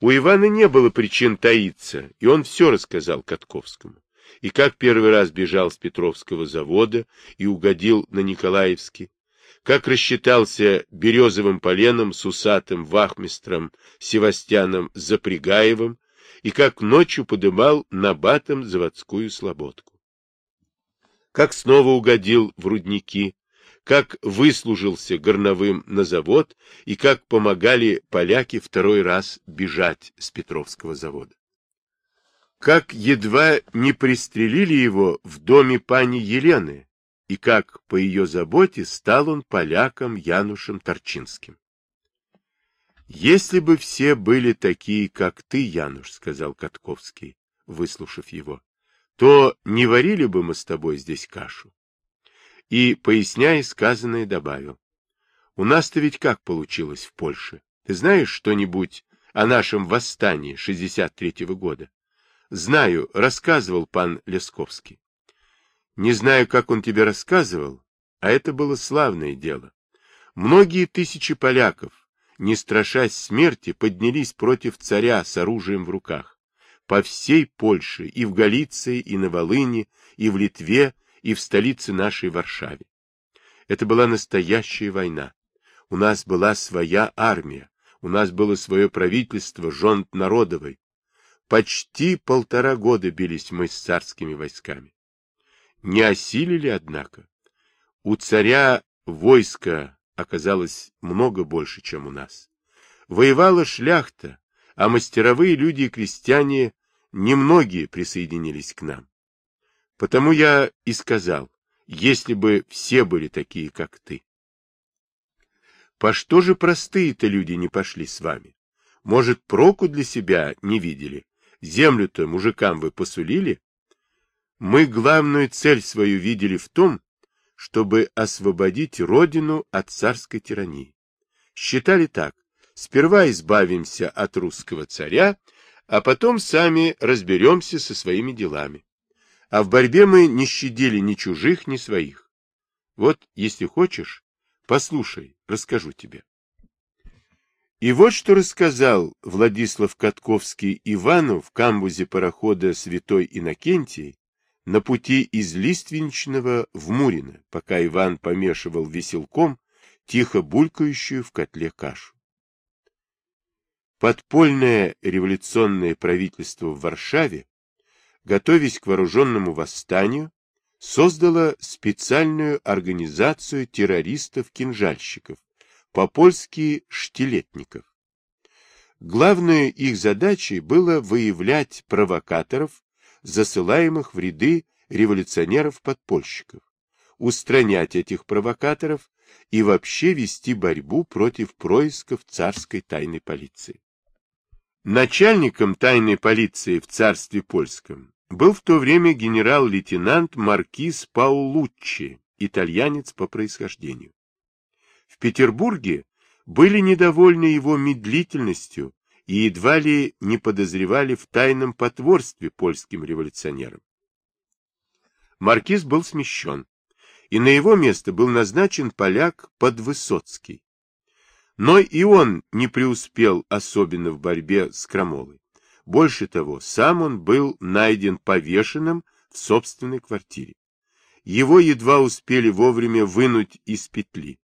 У Ивана не было причин таиться, и он все рассказал Катковскому. И как первый раз бежал с Петровского завода и угодил на Николаевский, как рассчитался березовым поленом с усатым вахмистром Севастьяном Запрягаевым, и как ночью подымал на батом заводскую слободку. Как снова угодил в рудники, как выслужился горновым на завод и как помогали поляки второй раз бежать с Петровского завода. Как едва не пристрелили его в доме пани Елены, и как по ее заботе стал он поляком Янушем Торчинским. «Если бы все были такие, как ты, Януш, — сказал Катковский, выслушав его, — то не варили бы мы с тобой здесь кашу. И, поясняя сказанное, добавил. У нас-то ведь как получилось в Польше? Ты знаешь что-нибудь о нашем восстании 63-го года? Знаю, рассказывал пан Лесковский. Не знаю, как он тебе рассказывал, а это было славное дело. Многие тысячи поляков, не страшась смерти, поднялись против царя с оружием в руках. По всей Польше, и в Галиции, и на Волыни, и в Литве, и в столице нашей Варшаве. Это была настоящая война. У нас была своя армия, у нас было свое правительство, жонт народовой. Почти полтора года бились мы с царскими войсками. Не осилили, однако. У царя войско оказалось много больше, чем у нас. Воевала шляхта, а мастеровые люди и крестьяне немногие присоединились к нам. Потому я и сказал, если бы все были такие, как ты. По что же простые-то люди не пошли с вами? Может, проку для себя не видели? Землю-то мужикам вы посулили? Мы главную цель свою видели в том, чтобы освободить родину от царской тирании. Считали так, сперва избавимся от русского царя, а потом сами разберемся со своими делами. А в борьбе мы не щадили ни чужих, ни своих. Вот, если хочешь, послушай, расскажу тебе. И вот что рассказал Владислав Катковский Ивану в камбузе парохода Святой Иннокентий на пути из Лиственничного в Мурино, пока Иван помешивал веселком тихо булькающую в котле кашу. Подпольное революционное правительство в Варшаве, готовясь к вооруженному восстанию, создало специальную организацию террористов-кинжальщиков, по-польски штилетников. Главной их задачей было выявлять провокаторов засылаемых в ряды революционеров-подпольщиков, устранять этих провокаторов и вообще вести борьбу против происков царской тайной полиции. Начальником тайной полиции в царстве польском был в то время генерал-лейтенант Маркиз Паулуччи, итальянец по происхождению. В Петербурге были недовольны его медлительностью и едва ли не подозревали в тайном потворстве польским революционерам. Маркиз был смещен, и на его место был назначен поляк Подвысоцкий. Но и он не преуспел особенно в борьбе с Крамолой. Больше того, сам он был найден повешенным в собственной квартире. Его едва успели вовремя вынуть из петли.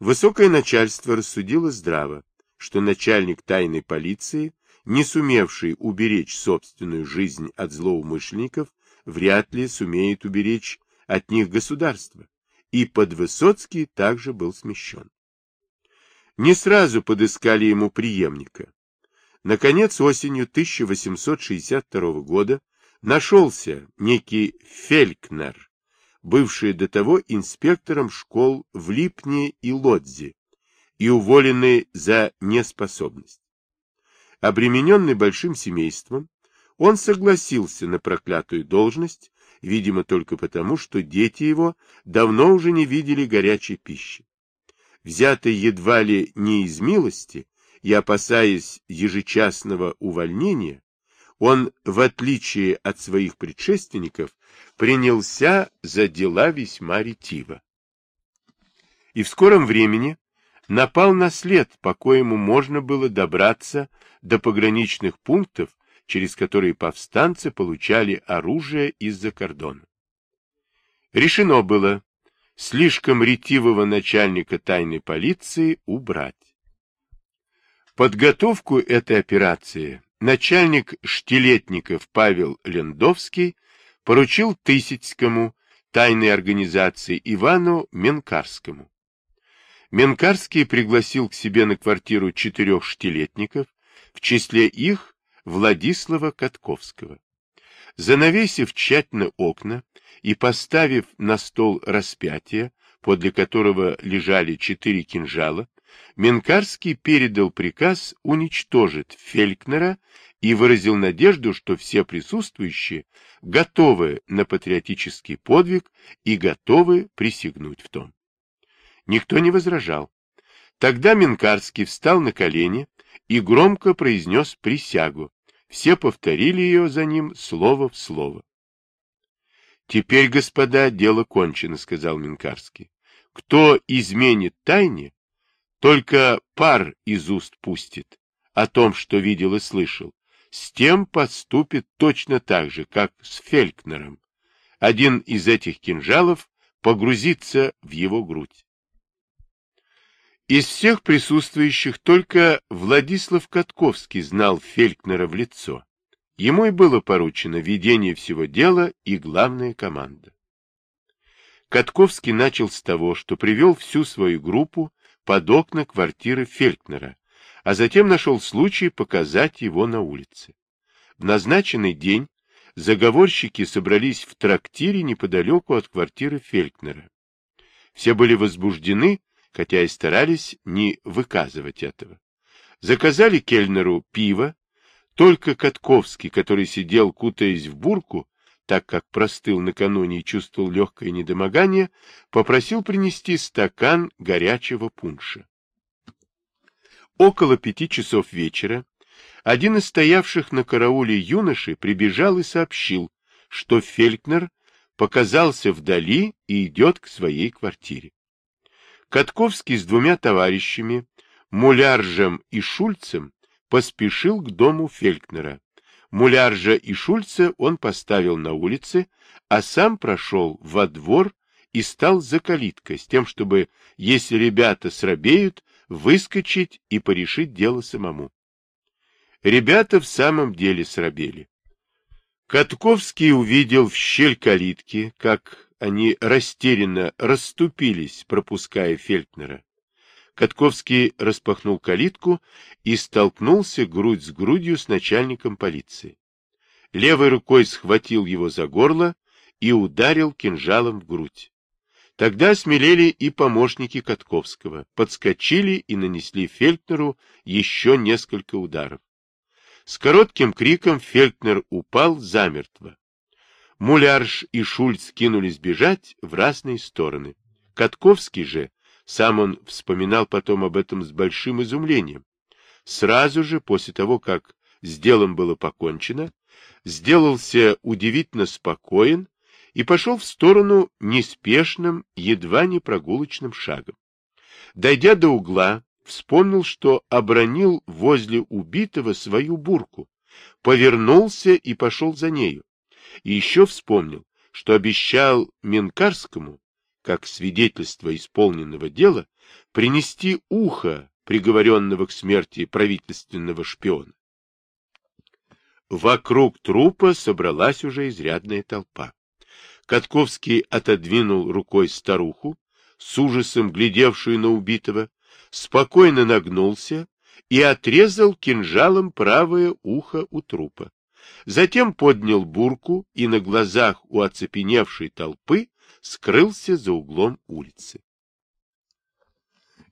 Высокое начальство рассудило здраво что начальник тайной полиции, не сумевший уберечь собственную жизнь от злоумышленников, вряд ли сумеет уберечь от них государство, и Подвысоцкий также был смещен. Не сразу подыскали ему преемника. Наконец, осенью 1862 года нашелся некий Фелькнер, бывший до того инспектором школ в Липне и Лодзе, и уволенный за неспособность. Обремененный большим семейством, он согласился на проклятую должность, видимо, только потому, что дети его давно уже не видели горячей пищи. Взятый едва ли не из милости и опасаясь ежечасного увольнения, он, в отличие от своих предшественников, принялся за дела весьма ретиво. И в скором времени напал на след, по коему можно было добраться до пограничных пунктов, через которые повстанцы получали оружие из-за кордона. Решено было слишком ретивого начальника тайной полиции убрать. Подготовку этой операции начальник штилетников Павел Лендовский поручил Тысяцкому тайной организации Ивану Менкарскому. Менкарский пригласил к себе на квартиру четырех штилетников, в числе их Владислава Катковского. Занавесив тщательно окна и поставив на стол распятие, подле которого лежали четыре кинжала, Менкарский передал приказ уничтожить Фелькнера и выразил надежду, что все присутствующие готовы на патриотический подвиг и готовы присягнуть в том. Никто не возражал. Тогда Менкарский встал на колени и громко произнес присягу, все повторили ее за ним слово в слово. «Теперь, господа, дело кончено», — сказал Минкарский. «Кто изменит тайне, только пар из уст пустит о том, что видел и слышал. С тем поступит точно так же, как с Фелькнером. Один из этих кинжалов погрузится в его грудь. Из всех присутствующих только Владислав Катковский знал Фелькнера в лицо. Ему и было поручено ведение всего дела и главная команда. Катковский начал с того, что привел всю свою группу под окна квартиры Фелькнера, а затем нашел случай показать его на улице. В назначенный день заговорщики собрались в трактире неподалеку от квартиры Фелькнера. Все были возбуждены хотя и старались не выказывать этого. Заказали кельнеру пиво, только Катковский, который сидел, кутаясь в бурку, так как простыл накануне и чувствовал легкое недомогание, попросил принести стакан горячего пунша. Около пяти часов вечера один из стоявших на карауле юношей прибежал и сообщил, что Фелькнер показался вдали и идет к своей квартире. Катковский с двумя товарищами, Муляржем и Шульцем, поспешил к дому Фелькнера. Муляржа и Шульца он поставил на улице, а сам прошел во двор и стал за калиткой, с тем, чтобы, если ребята срабеют, выскочить и порешить дело самому. Ребята в самом деле срабели. Катковский увидел в щель калитки, как они растерянно расступились, пропуская Фельднера. Катковский распахнул калитку и столкнулся грудь с грудью с начальником полиции. Левой рукой схватил его за горло и ударил кинжалом в грудь. Тогда смелели и помощники Катковского, подскочили и нанесли Фельднеру еще несколько ударов. С коротким криком Фельднер упал замертво. Мулярш и Шульц кинулись бежать в разные стороны. Катковский же, сам он вспоминал потом об этом с большим изумлением, сразу же после того, как с делом было покончено, сделался удивительно спокоен и пошел в сторону неспешным, едва не прогулочным шагом. Дойдя до угла, вспомнил, что обронил возле убитого свою бурку, повернулся и пошел за нею. И еще вспомнил, что обещал Менкарскому, как свидетельство исполненного дела, принести ухо приговоренного к смерти правительственного шпиона. Вокруг трупа собралась уже изрядная толпа. Катковский отодвинул рукой старуху, с ужасом глядевшую на убитого, спокойно нагнулся и отрезал кинжалом правое ухо у трупа. Затем поднял бурку и на глазах у оцепеневшей толпы скрылся за углом улицы.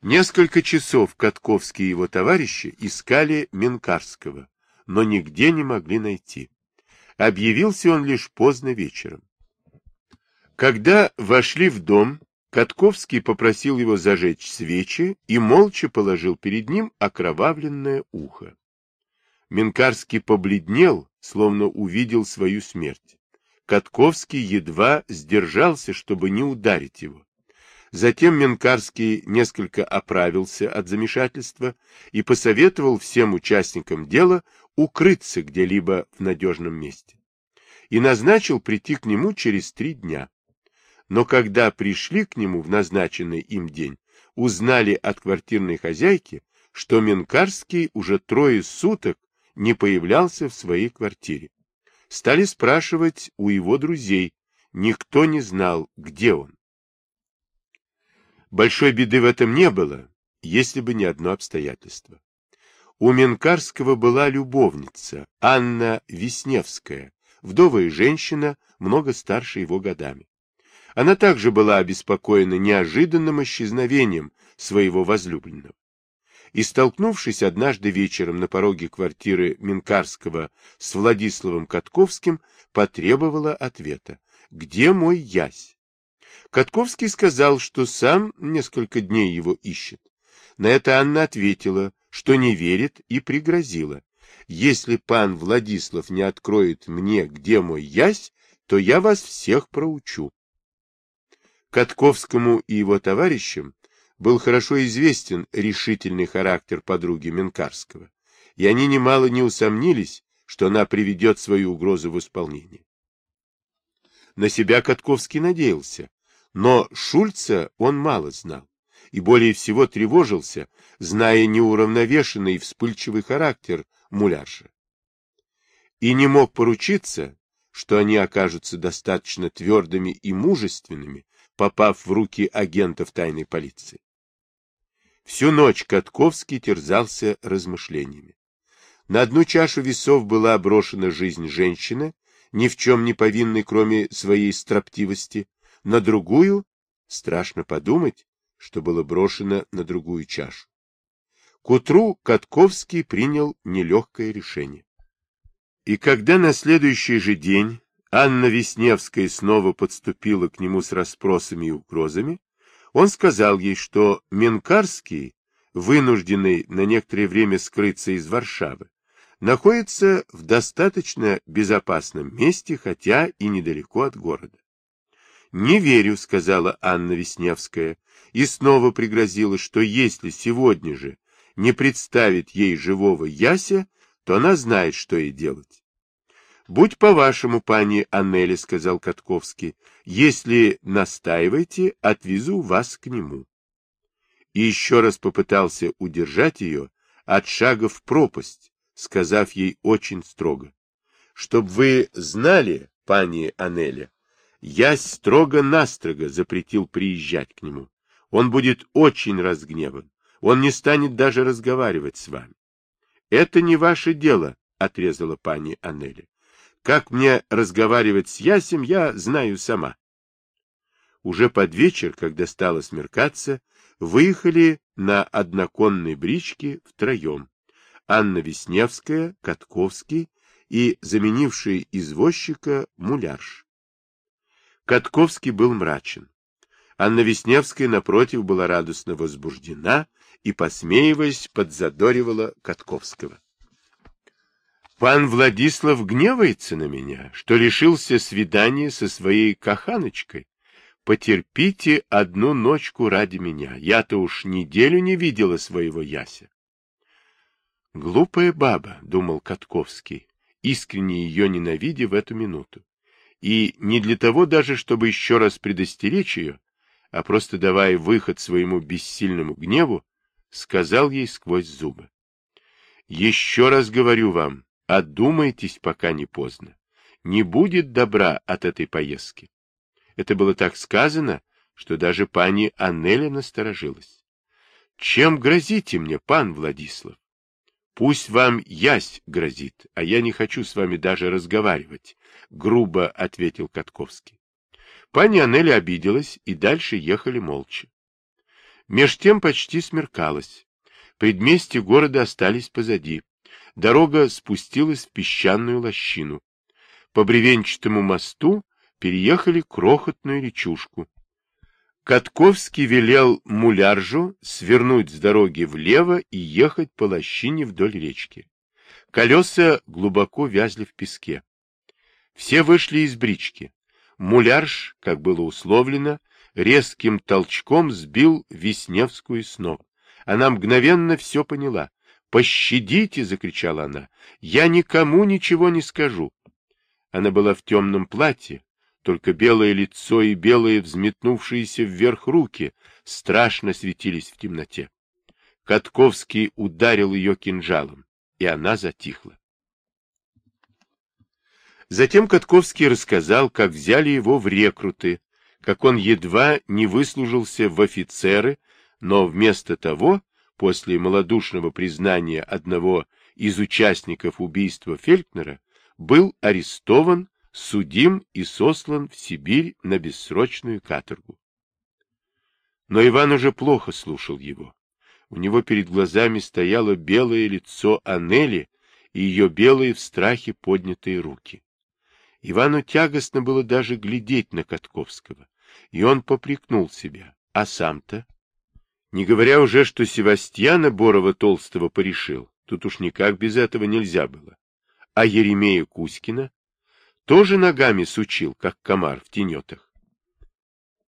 Несколько часов Катковский и его товарищи искали Менкарского, но нигде не могли найти. Объявился он лишь поздно вечером. Когда вошли в дом, Катковский попросил его зажечь свечи и молча положил перед ним окровавленное ухо. Минкарский побледнел, словно увидел свою смерть. Катковский едва сдержался, чтобы не ударить его. Затем Менкарский несколько оправился от замешательства и посоветовал всем участникам дела укрыться где-либо в надежном месте. И назначил прийти к нему через три дня. Но когда пришли к нему в назначенный им день, узнали от квартирной хозяйки, что Менкарский уже трое суток не появлялся в своей квартире. Стали спрашивать у его друзей, никто не знал, где он. Большой беды в этом не было, если бы не одно обстоятельство. У Менкарского была любовница, Анна Весневская, вдовая женщина, много старше его годами. Она также была обеспокоена неожиданным исчезновением своего возлюбленного. И, столкнувшись однажды вечером на пороге квартиры Минкарского с Владиславом Катковским, потребовала ответа. «Где мой ясь?» Катковский сказал, что сам несколько дней его ищет. На это Анна ответила, что не верит и пригрозила. Если пан Владислав не откроет мне, где мой ясь, то я вас всех проучу. Катковскому и его товарищам был хорошо известен решительный характер подруги Менкарского, и они немало не усомнились, что она приведет свою угрозу в исполнение. На себя Катковский надеялся, но Шульца он мало знал и более всего тревожился, зная неуравновешенный и вспыльчивый характер мулярша. И не мог поручиться, что они окажутся достаточно твердыми и мужественными, попав в руки агентов тайной полиции. Всю ночь Катковский терзался размышлениями. На одну чашу весов была брошена жизнь женщины, ни в чем не повинной, кроме своей строптивости, на другую, страшно подумать, что было брошено на другую чашу. К утру Катковский принял нелегкое решение. И когда на следующий же день Анна Весневская снова подступила к нему с расспросами и угрозами, он сказал ей, что Менкарский, вынужденный на некоторое время скрыться из Варшавы, находится в достаточно безопасном месте, хотя и недалеко от города. «Не верю», — сказала Анна Весневская, и снова пригрозила, что если сегодня же не представит ей живого Яся, то она знает, что ей делать. «Будь по-вашему, пани Аннели», — сказал Катковский, — «если настаиваете, отвезу вас к нему». И еще раз попытался удержать ее от шага в пропасть, сказав ей очень строго. «Чтоб вы знали, пани Анеля, я строго-настрого запретил приезжать к нему. Он будет очень разгневан. Он не станет даже разговаривать с вами. — Это не ваше дело, — отрезала пани Анели. — Как мне разговаривать с Ясем, я знаю сама. Уже под вечер, когда стало смеркаться, выехали на одноконной бричке втроем. Анна Весневская, Катковский и заменивший извозчика Мулярш. Катковский был мрачен. Анна Весневская, напротив, была радостно возбуждена и, посмеиваясь, подзадоривала Катковского. Пан Владислав гневается на меня, что лишился свидания со своей каханочкой. Потерпите одну ночку ради меня. Я-то уж неделю не видела своего Яся. Глупая баба, — думал Катковский, искренне ее ненавидя в эту минуту и не для того даже, чтобы еще раз предостеречь ее, а просто давая выход своему бессильному гневу, сказал ей сквозь зубы. «Еще раз говорю вам, одумайтесь, пока не поздно. Не будет добра от этой поездки». Это было так сказано, что даже пани Аннеля насторожилась. «Чем грозите мне, пан Владислав?» Пусть вам ясь грозит, а я не хочу с вами даже разговаривать, — грубо ответил Катковский. Пани Анели обиделась, и дальше ехали молча. Меж тем почти смеркалось. Предместья города остались позади. Дорога спустилась в песчаную лощину. По бревенчатому мосту переехали крохотную речушку. Катковский велел муляржу свернуть с дороги влево и ехать по лощине вдоль речки. Колеса глубоко вязли в песке. Все вышли из брички. Мулярж, как было условлено, резким толчком сбил Весневскую с ног. Она мгновенно все поняла. «Пощадите!» — закричала она. «Я никому ничего не скажу!» Она была в темном платье, только белое лицо и белые взметнувшиеся вверх руки страшно светились в темноте. Катковский ударил ее кинжалом, и она затихла. Затем Катковский рассказал, как взяли его в рекруты, как он едва не выслужился в офицеры, но вместо того, после малодушного признания одного из участников убийства Фелькнера, был арестован, судим и сослан в Сибирь на бессрочную каторгу. Но Иван уже плохо слушал его. У него перед глазами стояло белое лицо Анели и ее белые в страхе поднятые руки. Ивану тягостно было даже глядеть на Катковского, и он попрекнул себя. А сам-то? Не говоря уже, что Севастьяна Борова-Толстого порешил, тут уж никак без этого нельзя было. А Еремея Кузькина тоже ногами сучил, как комар в тенетах.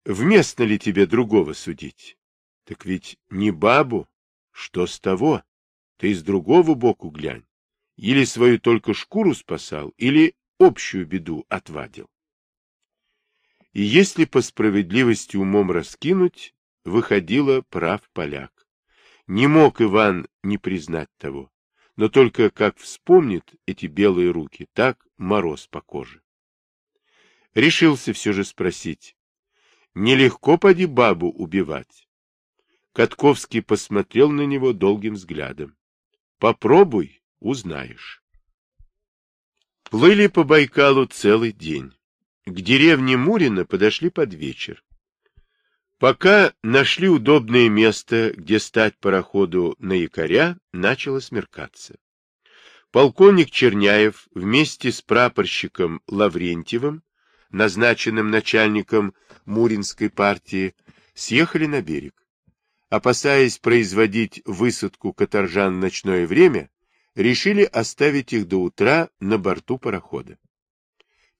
Вместно ли тебе другого судить? Так ведь не бабу. Что с того? Ты с другого боку глянь. Или свою только шкуру спасал, или общую беду отвадил. И если по справедливости умом раскинуть, выходило прав поляк. Не мог Иван не признать того, но только как вспомнит эти белые руки, так мороз по коже. Решился все же спросить, нелегко поди бабу убивать. Катковский посмотрел на него долгим взглядом. Попробуй, узнаешь. Плыли по Байкалу целый день. К деревне Мурина подошли под вечер. Пока нашли удобное место, где стать пароходу на якоря, начало смеркаться. Полковник Черняев вместе с прапорщиком Лаврентьевым, назначенным начальником Муринской партии, съехали на берег. Опасаясь производить высадку каторжан в ночное время, решили оставить их до утра на борту парохода.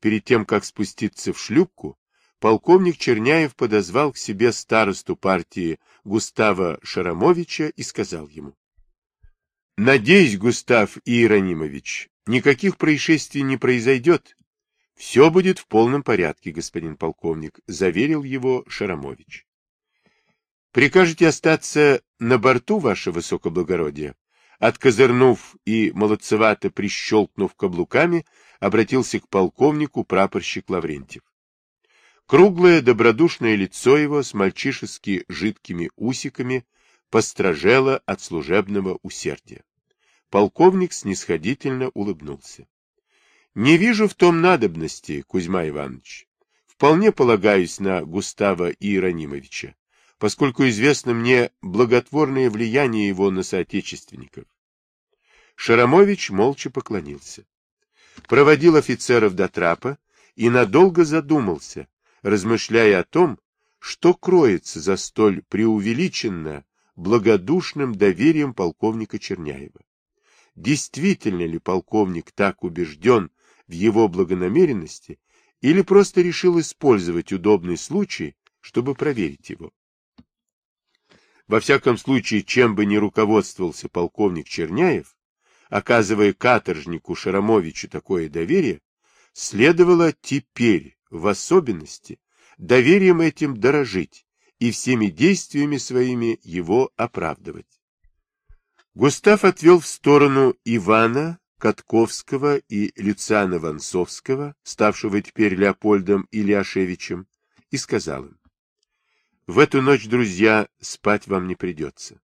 Перед тем, как спуститься в шлюпку, полковник Черняев подозвал к себе старосту партии Густава Шарамовича и сказал ему. — Надеюсь, Густав Иеронимович, никаких происшествий не произойдет. — Все будет в полном порядке, господин полковник, — заверил его Шарамович. — Прикажете остаться на борту, ваше высокоблагородие? Откозырнув и молодцевато прищелкнув каблуками, обратился к полковнику прапорщик Лаврентьев. Круглое добродушное лицо его с мальчишески жидкими усиками постражело от служебного усердия. Полковник снисходительно улыбнулся. — Не вижу в том надобности, Кузьма Иванович. Вполне полагаюсь на Густава Иеронимовича поскольку известно мне благотворное влияние его на соотечественников. Шарамович молча поклонился. Проводил офицеров до трапа и надолго задумался, размышляя о том, что кроется за столь преувеличенно благодушным доверием полковника Черняева. Действительно ли полковник так убежден в его благонамеренности или просто решил использовать удобный случай, чтобы проверить его? Во всяком случае, чем бы ни руководствовался полковник Черняев, оказывая каторжнику Шарамовичу такое доверие, следовало теперь, в особенности, доверием этим дорожить и всеми действиями своими его оправдывать. Густав отвел в сторону Ивана, Катковского и Люциана Ванцовского, ставшего теперь Леопольдом Ильяшевичем, и сказал им, в эту ночь, друзья, спать вам не придется.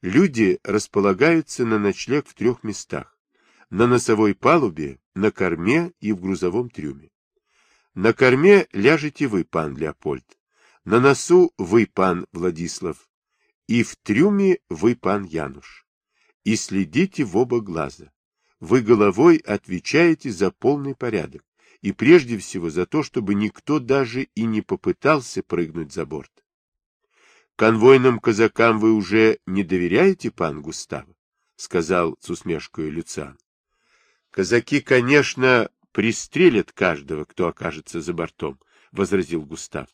Люди располагаются на ночлег в трех местах. На носовой палубе, на корме и в грузовом трюме. На корме ляжете вы, пан Леопольд. На носу вы, пан Владислав. И в трюме вы, пан Януш. И следите в оба глаза. Вы головой отвечаете за полный порядок. И прежде всего за то, чтобы никто даже и не попытался прыгнуть за борт. Конвойным казакам вы уже не доверяете, пан Густав? — сказал с усмешкой Люциан. — Казаки, конечно, пристрелят каждого, кто окажется за бортом, — возразил Густав.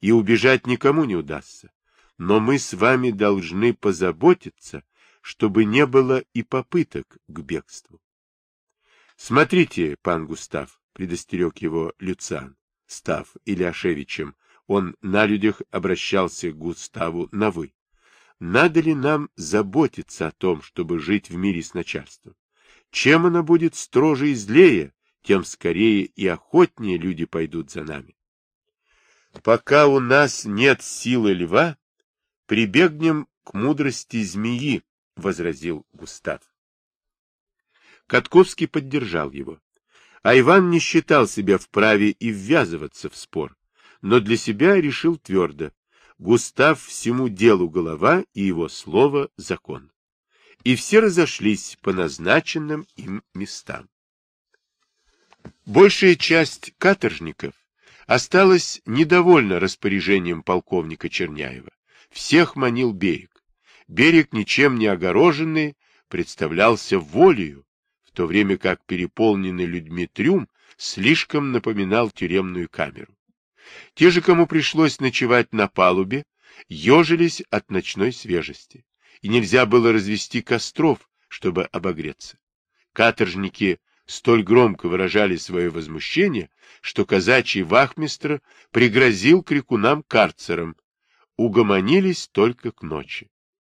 и убежать никому не удастся. Но мы с вами должны позаботиться, чтобы не было и попыток к бегству. Смотрите, пан Густав, предостерег его Люциан, став Ильяшевичем, он на людях обращался к Густаву на «вы». Надо ли нам заботиться о том, чтобы жить в мире с начальством? Чем оно будет строже и злее, тем скорее и охотнее люди пойдут за нами. Пока у нас нет силы льва, прибегнем к мудрости змеи, — возразил Густав. Катковский поддержал его. А Иван не считал себя вправе и ввязываться в спор, но для себя решил твердо. Густав всему делу голова, и его слово — закон. И все разошлись по назначенным им местам. Большая часть каторжников осталась недовольна распоряжением полковника Черняева. Всех манил берег. Берег, ничем не огороженный, представлялся волею, в то время как переполненный людьми трюм слишком напоминал тюремную камеру. Те же, кому пришлось ночевать на палубе, ежились от ночной свежести, и нельзя было развести костров, чтобы обогреться. Каторжники столь громко выражали свое возмущение, что казачий вахмистр пригрозил крикунам карцером. Угомонились только к ночи.